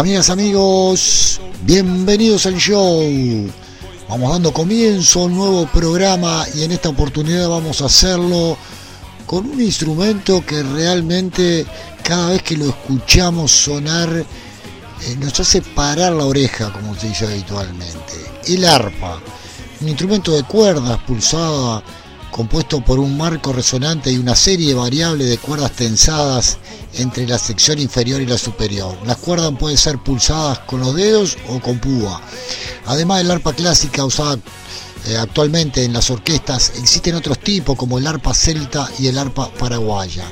Amigas, amigos, bienvenidos al show. Vamos dando comienzo a un nuevo programa y en esta oportunidad vamos a hacerlo con un instrumento que realmente cada vez que lo escuchamos sonar eh, nos hace parar la oreja, como se dice habitualmente. El arpa, un instrumento de cuerdas pulsada compuesto por un marco resonante y una serie variable de cuerdas tensadas entre la sección inferior y la superior. Las cuerdas pueden ser pulsadas con los dedos o con púa. Además del arpa clásica usada eh, actualmente en las orquestas, existen otros tipos como el arpa celta y el arpa paraguaya.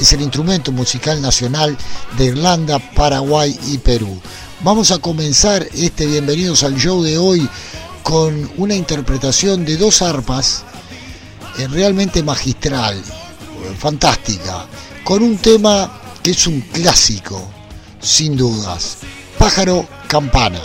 Es el instrumento musical nacional de Irlanda, Paraguay y Perú. Vamos a comenzar este Bienvenidos al Show de hoy con una interpretación de dos arpas realmente magistral, fantástica, con un tema que es un clásico, sin dudas. Pájaro Campana.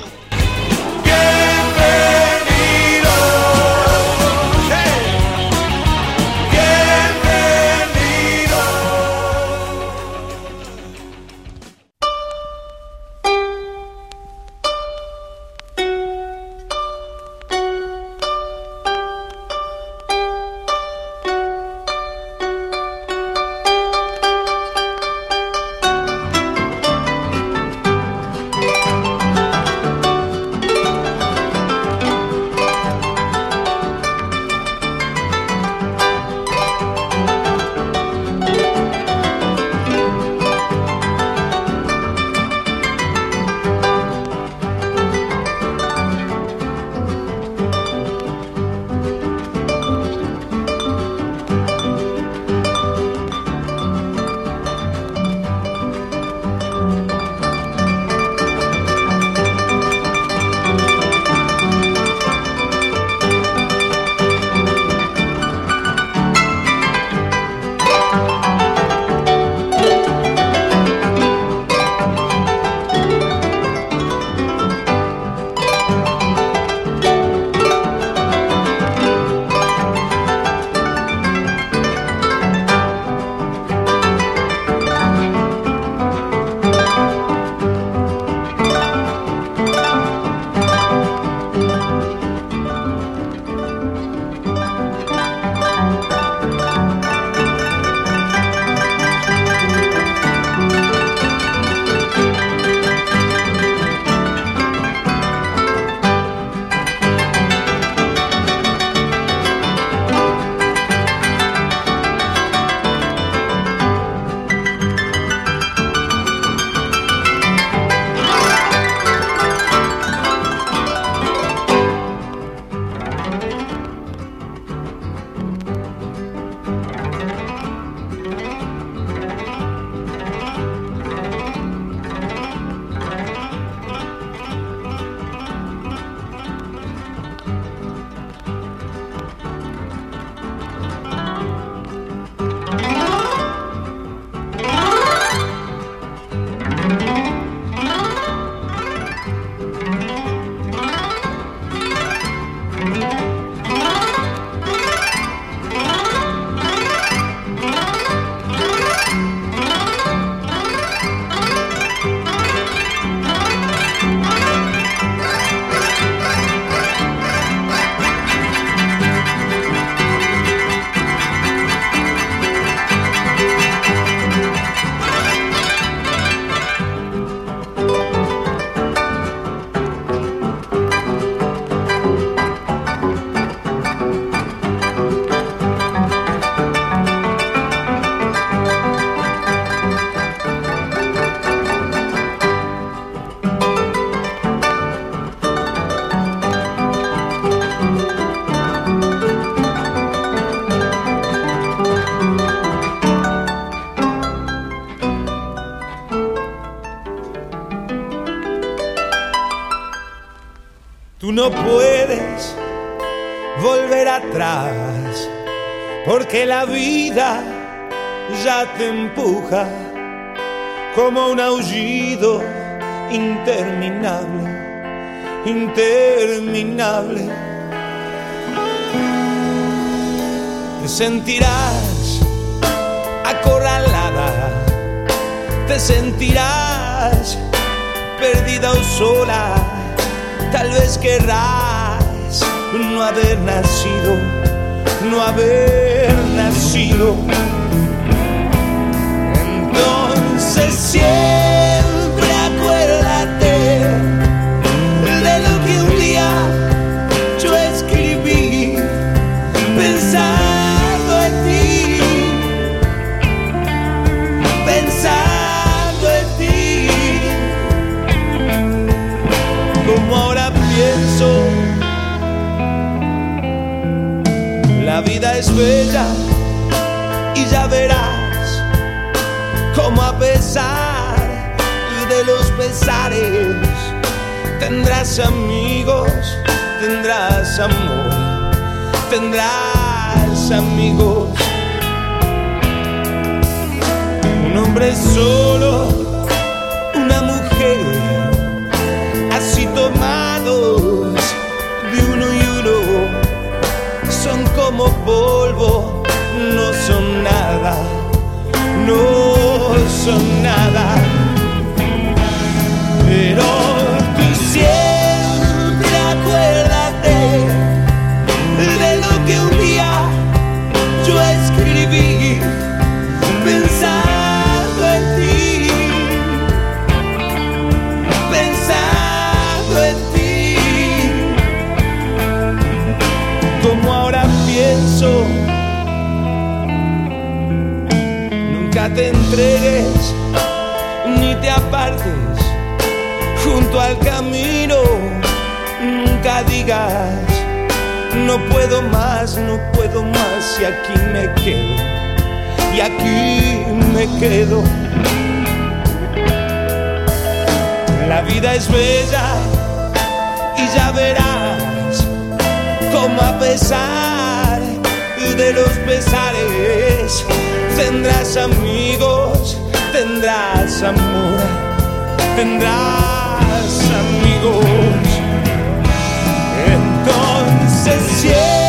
No puedes volver atrás, porque la vida ya te empuja como un aullido interminable, interminable. Te sentirás acorralada, te sentirás perdida o sola Tal vez querrás no haber nacido, no haber nacido. Entonces siempre y ya verás como a pesar de los pesares tendrás amigos, tendrás amor, tendrás amigos. Un hombre solo, como polvo, no son nada, no son nada. La vida es bella y ya verás cómo a pesar de los pesares tendrás amigos, tendrás amor, tendrás amigos. Entonces siempre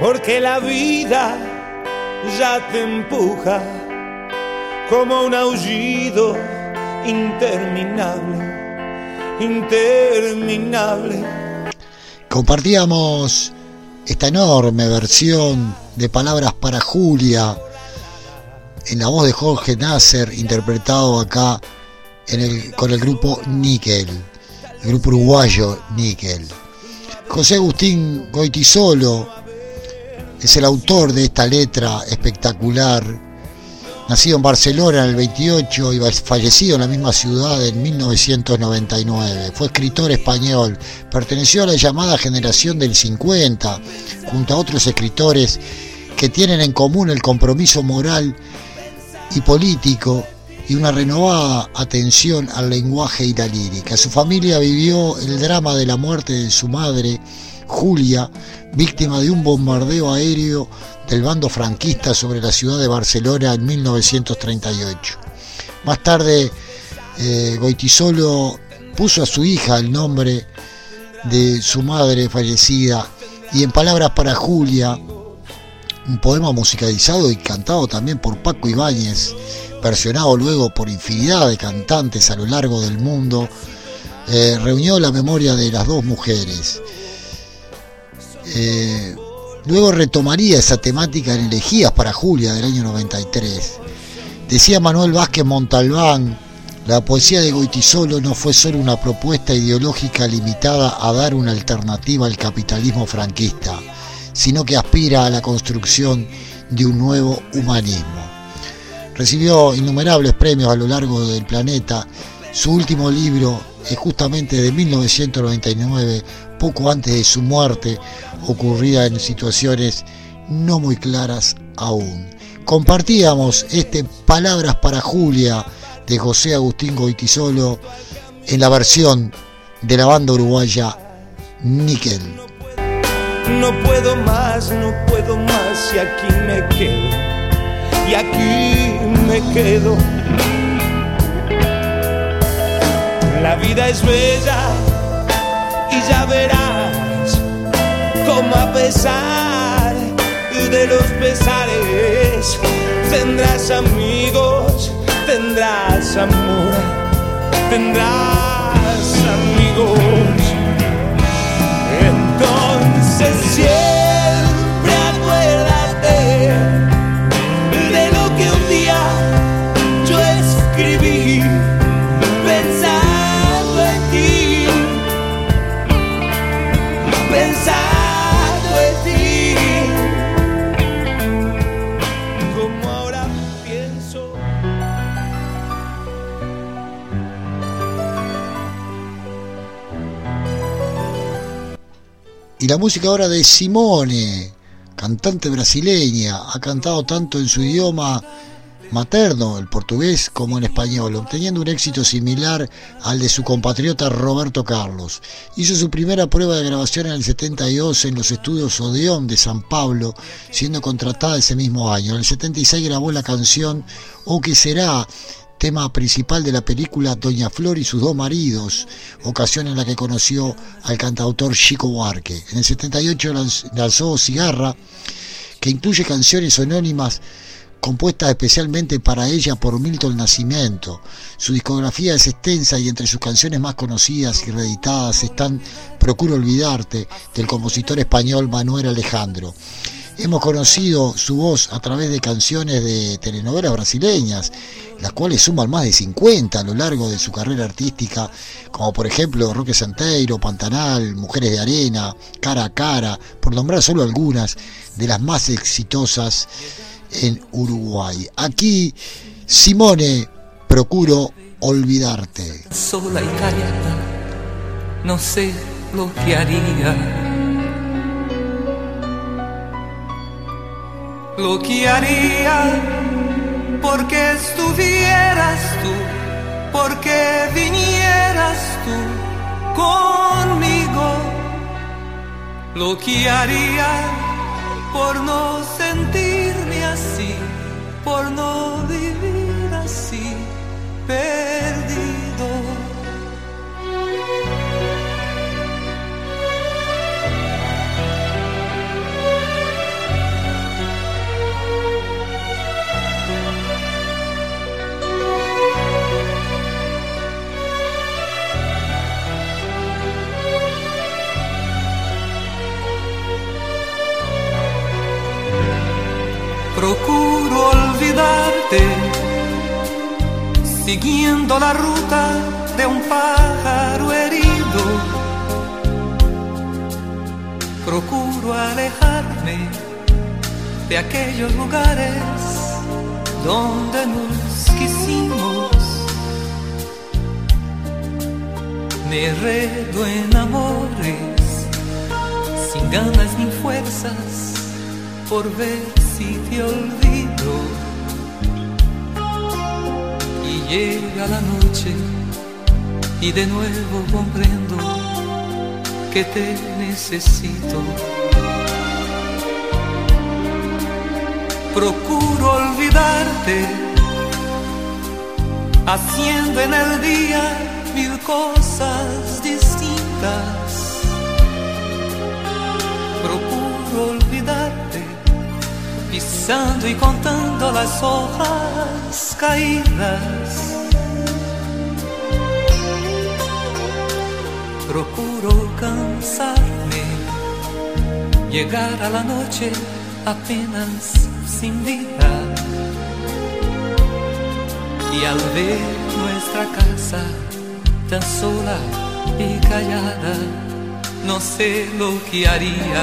porque la vida ya te empuja como un aullido interminable, interminable. Compartíamos esta enorme versión de Palabras para Julia en la voz de Jorge Nasser, interpretado acá con el grupo Níquel, el grupo uruguayo Níquel. José Agustín Goitisolo es el autor de esta letra espectacular, nacido en Barcelona en el 28 y fallecido en la misma ciudad en 1999. Fue escritor español, perteneció a la llamada generación del 50, junto a otros escritores que tienen en común el compromiso moral y político y una renovada atención al lenguaje y la lírica. Su familia vivió el drama de la muerte de su madre Julia, víctima de un bombardeo aéreo del bando franquista sobre la ciudad de Barcelona en 1938. Más tarde, eh, Goitisolo puso a su hija el nombre de su madre fallecida y en palabras para Julia, un poema musicalizado y cantado también por Paco Ibáñez, versionado luego por infinidad de cantantes a lo largo del mundo, eh, reunió la memoria de las dos mujeres. Eh, luego retomaría esa temática en Elegías para Julia del año 93. Decía Manuel Vázquez Montalbán, la poesía de Goitisolo no fue solo una propuesta ideológica limitada a dar una alternativa al capitalismo franquista, sino que aspira a la construcción de un nuevo humanismo. Recibió innumerables premios a lo largo del planeta. Su último libro es justamente de 1999, poco antes de su muerte, ocurrida en situaciones no muy claras aún. Compartíamos este Palabras para Julia de José Agustín Goitisolo en la versión de la banda uruguaya Níquel. No puedo más, no puedo más y aquí me quedo. Y aquí me quedo. La vida es bella y ya verás cómo a pesar de los pesares tendrás amigos tendrás amor, tendrás amigos. Entonces siempre Y la música ahora de Simone, cantante brasileña, ha cantado tanto en su idioma materno, el portugués, como en español, obteniendo un éxito similar al de su compatriota Roberto Carlos. Hizo su primera prueba de grabación en el 72 en los estudios Odeón de San Pablo, siendo contratada ese mismo año. En el 76 grabó la canción O que será, tema principal de la película Doña Flor y sus dos maridos, ocasión en la que conoció al cantautor Chico Buarque. En el 78 lanz- lanzó Cigarra, que incluye canciones anónimas compuestas especialmente para ella por Milton Nascimento. Su discografía es extensa y entre sus canciones más conocidas y reeditadas están Procuro olvidarte, del compositor español Manuel Alejandro. Hemos conocido su voz a través de canciones de telenovelas brasileñas, las cuales suman más de 50 a lo largo de su carrera artística, como por ejemplo Roque Santeiro, Pantanal, Mujeres de Arena, Cara a Cara, por nombrar solo algunas de las más exitosas en Uruguay. Aquí, Simone, procuro olvidarte. sola y callada, no sé lo que haría. Lo que haría porque estuvieras tú, porque vinieras tú conmigo. Lo que haría por no sentirme así, por no vivir así, perdido. Siguiendo la ruta de un pájaro herido. Procuro alejarme de aquellos lugares donde nos quisimos. Me redo en amores sin ganas ni fuerzas por ver si te olvido. Llega la noche y de nuevo comprendo que te necesito. Procuro olvidarte, haciendo en el día mil cosas distintas. Procuro olvidarte, pisando y contando las hojas caídas procuro cansarme, llegar a la noche apenas sin vida. Y al ver nuestra casa tan sola y callada, no sé lo que haría.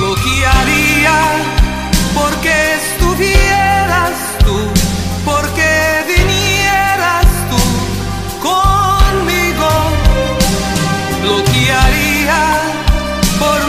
Lo que haría porque estuvieras tú, porque por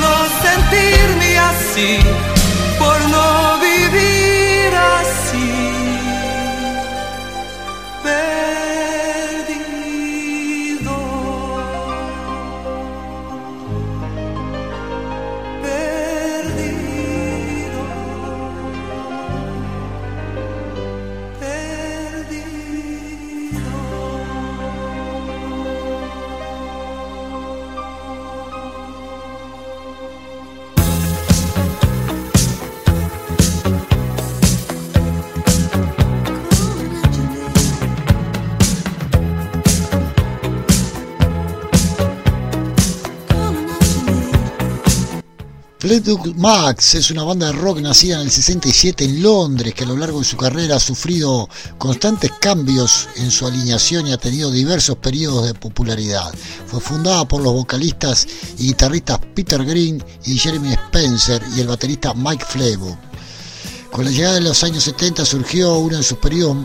Fleetwood Max es una banda de rock nacida en el 67 en Londres que a lo largo de su carrera ha sufrido constantes cambios en su alineación y ha tenido diversos periodos de popularidad. Fue fundada por los vocalistas y guitarristas Peter Green y Jeremy Spencer y el baterista Mike Fleetwood. Con la llegada de los años 70 surgió uno de sus periodos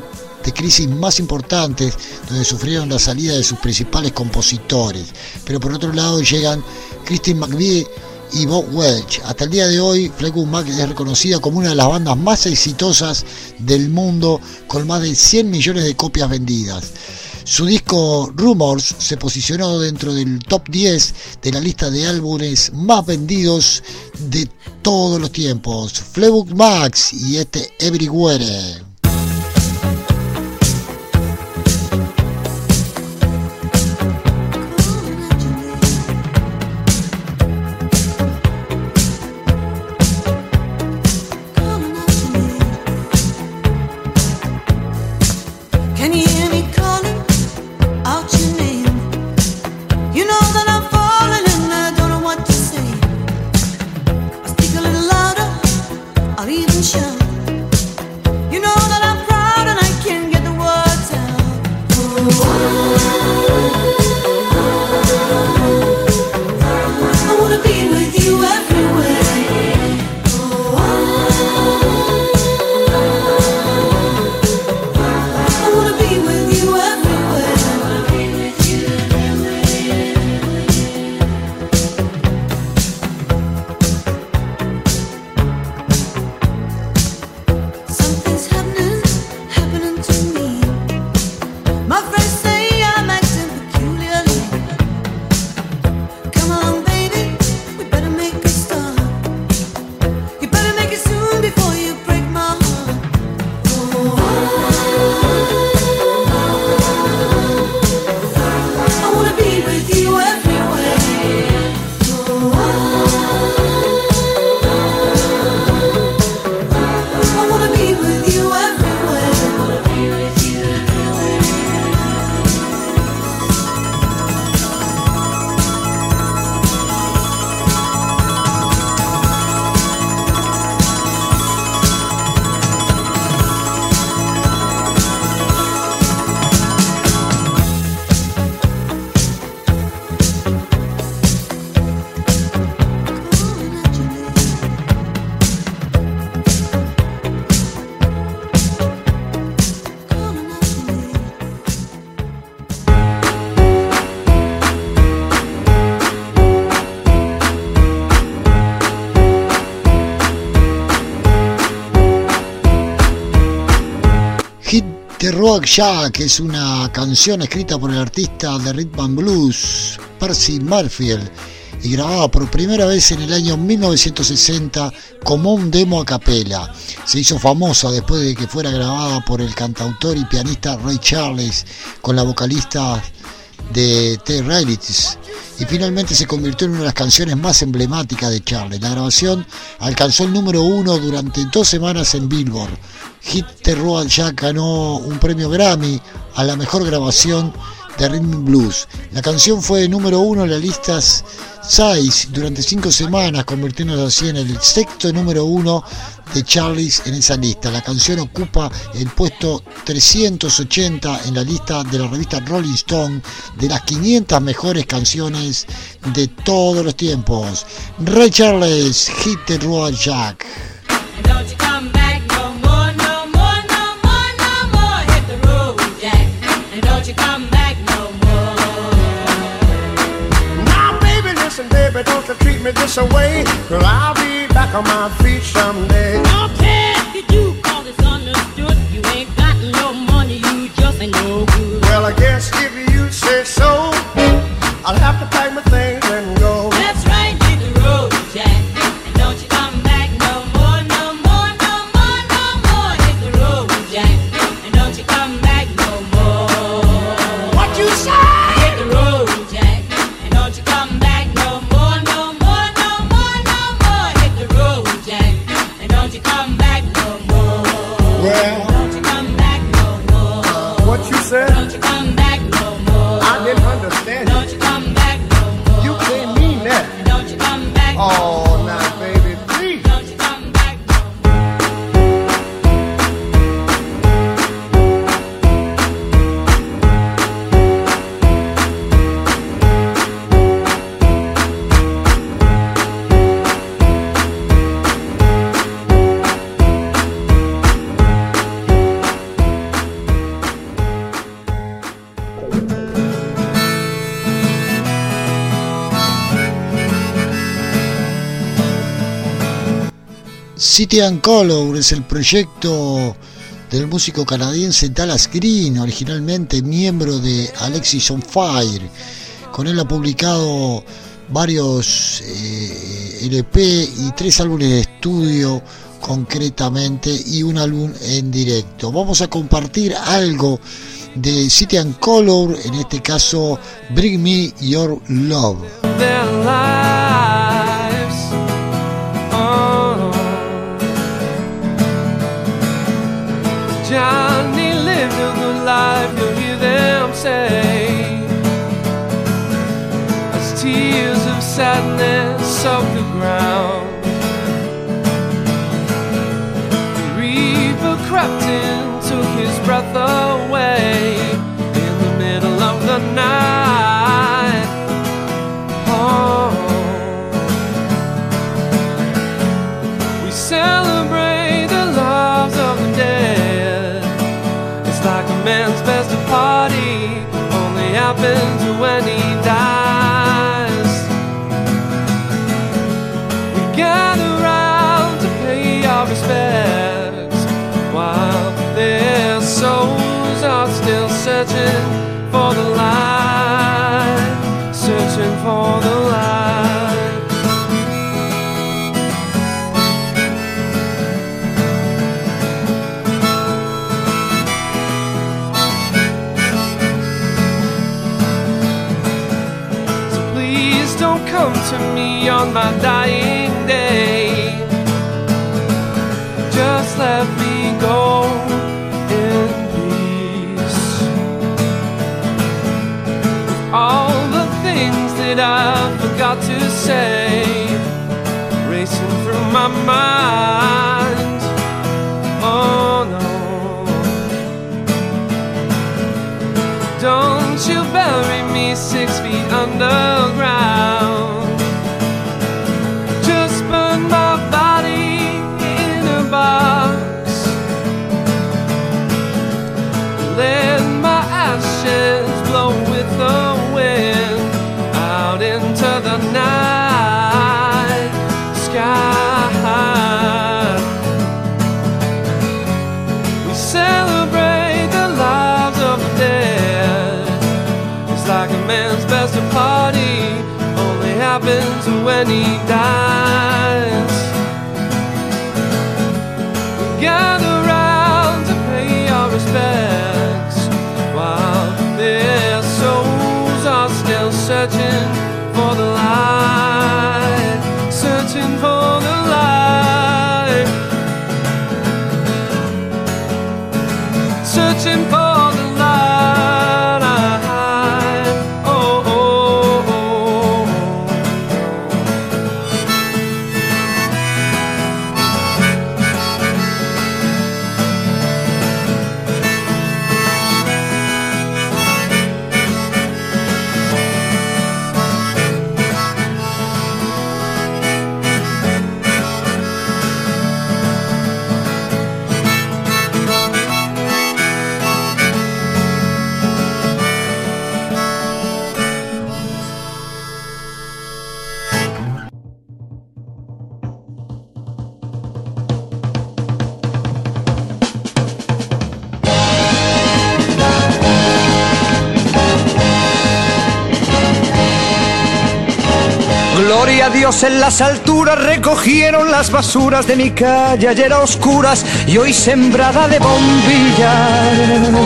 de crisis más importantes donde sufrieron la salida de sus principales compositores. Pero por otro lado llegan Christine McVie y Bob Welch. Hasta el día de hoy, Fleetwood Mac es reconocida como una de las bandas más exitosas del mundo, con más de 100 millones de copias vendidas. Su disco Rumors se posicionó dentro del top 10 de la lista de álbumes más vendidos de todos los tiempos. Fleetwood Max y este Everywhere. Jack es una canción escrita por el artista de rhythm and blues Percy Marfield y grabada por primera vez en el año 1960 como un demo a capela. Se hizo famosa después de que fuera grabada por el cantautor y pianista Ray Charles con la vocalista de The Realities y finalmente se convirtió en una de las canciones más emblemáticas de Charles. La grabación alcanzó el número uno durante dos semanas en Billboard. Hit The Road Jack ganó un premio Grammy a la mejor grabación de Rhythm Blues. La canción fue número uno en las listas 6 durante cinco semanas, convirtiéndose así en el sexto número uno de Charles en esa lista. La canción ocupa el puesto 380 en la lista de la revista Rolling Stone de las 500 mejores canciones de todos los tiempos. Ray Charles, Hit the Road Jack. Me this away. Cause I'll be back on my feet someday. Don't care if you do, cause it's understood. You ain't got no money, you just ain't no good. Well, I guess if you say so, City and Color es el proyecto del músico canadiense Dallas Green, originalmente miembro de Alexis on Fire. Con él ha publicado varios eh, LP y tres álbumes de estudio concretamente y un álbum en directo. Vamos a compartir algo de City and Color, en este caso Bring Me Your Love. Say. As tears of sadness soak the ground. The reaper crept in, took his breath away on my dying day. Just let me go in peace. All the things that I forgot to say racing through my mind. Oh no. Don't you bury me six feet underground. man's best party only happens when he dies. We gather round to pay our respects while their souls are still searching. En las alturas recogieron las basuras de mi calle ayer a oscuras y hoy sembrada de bombillas.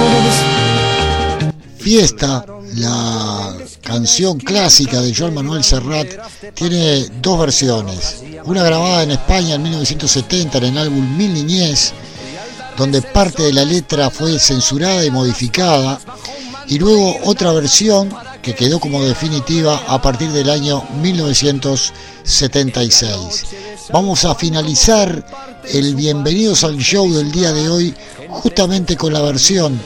Fiesta, la canción clásica de Joan Manuel Serrat, tiene dos versiones. Una grabada en España en 1970 en el álbum Mil Niñez, donde parte de la letra fue censurada y modificada, y luego otra versión que quedó como definitiva a partir del año 1976. Vamos a finalizar el Bienvenidos al Show del día de hoy justamente con la versión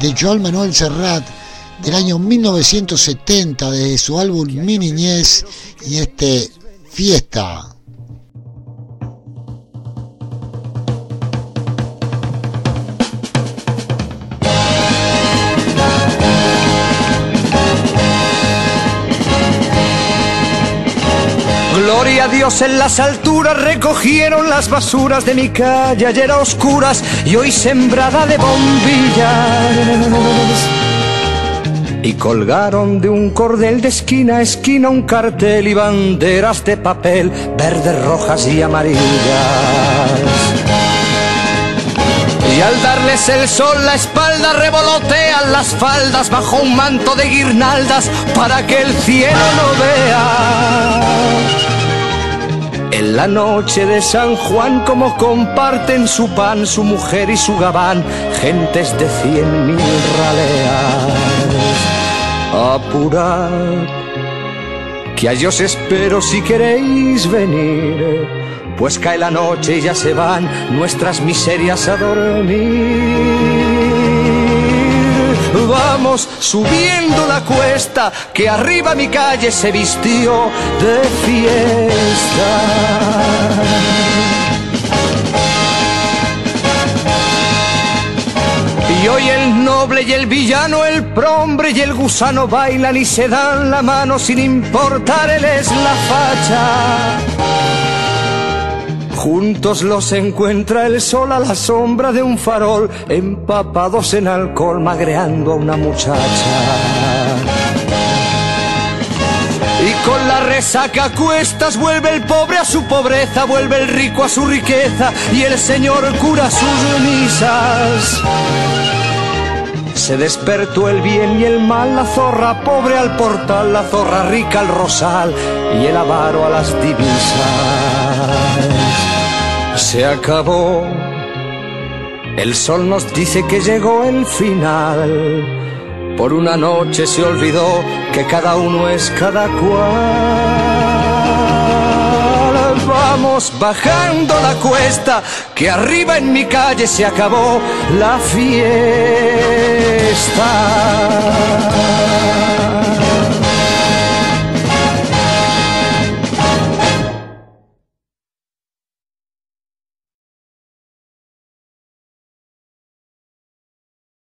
de Joan Manuel Serrat del año 1970 de su álbum Mi Niñez y este Fiesta. En las alturas recogieron las basuras de mi calle ayer a oscuras y hoy sembrada de bombillas. Y colgaron de un cordel de esquina a esquina un cartel y banderas de papel verdes, rojas y amarillas. Y al darles el sol la espalda revolotean las faldas bajo un manto de guirnaldas para que el cielo no vea. En la noche de San Juan como comparten su pan, su mujer y su gabán, gentes de cien mil raleas. Apurad, que a os espero si queréis venir, pues cae la noche y ya se van nuestras miserias a dormir. Vamos subiendo la cuesta, que arriba mi calle se vistió de fiesta. Y hoy el noble y el villano, el prombre y el gusano bailan y se dan la mano sin importar él es la facha. Juntos los encuentra el sol a la sombra de un farol, empapados en alcohol, magreando a una muchacha. Y con la resaca cuestas vuelve el pobre a su pobreza, vuelve el rico a su riqueza y el señor cura sus misas. Se despertó el bien y el mal, la zorra pobre al portal, la zorra rica al rosal y el avaro a las divisas. Se acabó, el sol nos dice que llegó el final. Por una noche se olvidó que cada uno es cada cual. Vamos bajando la cuesta, que arriba en mi calle se acabó la fiesta.